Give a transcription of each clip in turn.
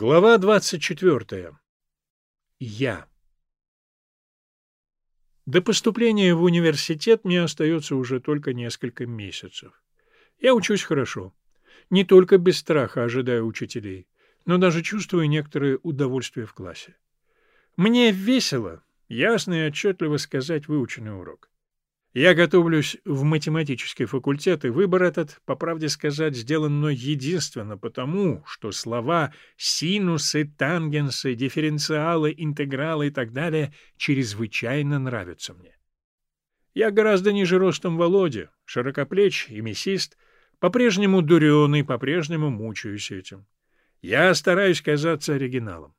Глава 24. Я. До поступления в университет мне остается уже только несколько месяцев. Я учусь хорошо. Не только без страха ожидаю учителей, но даже чувствую некоторое удовольствие в классе. Мне весело, ясно и отчетливо сказать выученный урок. Я готовлюсь в математический факультет, и выбор этот, по правде сказать, сделан мной единственно потому, что слова синусы, тангенсы, дифференциалы, интегралы и так далее чрезвычайно нравятся мне. Я гораздо ниже ростом Володя, широкоплеч и мясист, по-прежнему дуреный, по-прежнему мучаюсь этим. Я стараюсь казаться оригиналом.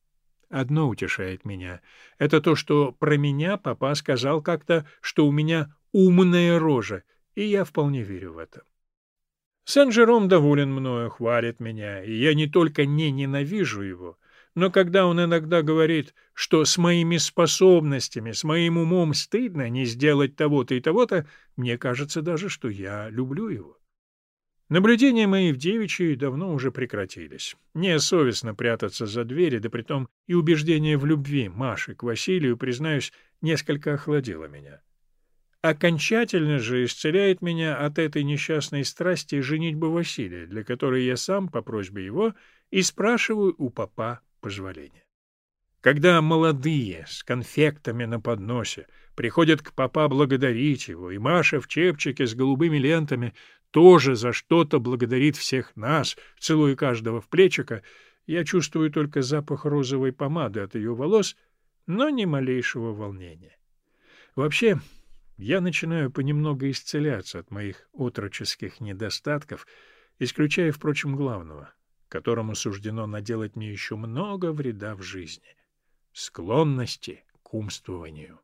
Одно утешает меня. Это то, что про меня папа сказал как-то, что у меня умная рожа, и я вполне верю в это. Сен-Жером доволен мною, хвалит меня, и я не только не ненавижу его, но когда он иногда говорит, что с моими способностями, с моим умом стыдно не сделать того-то и того-то, мне кажется даже, что я люблю его. Наблюдения мои в девичьей давно уже прекратились. Мне совестно прятаться за двери, да притом и убеждение в любви Маши к Василию, признаюсь, несколько охладило меня. Окончательно же исцеляет меня от этой несчастной страсти женитьбы Василия, для которой я сам, по просьбе его, и спрашиваю у папа позволения. Когда молодые, с конфектами на подносе, приходят к папа благодарить его, и Маша в чепчике с голубыми лентами тоже за что-то благодарит всех нас, целуя каждого в плечико, я чувствую только запах розовой помады от ее волос, но ни малейшего волнения. Вообще, я начинаю понемногу исцеляться от моих отроческих недостатков, исключая, впрочем, главного, которому суждено наделать мне еще много вреда в жизни — склонности к умствованию.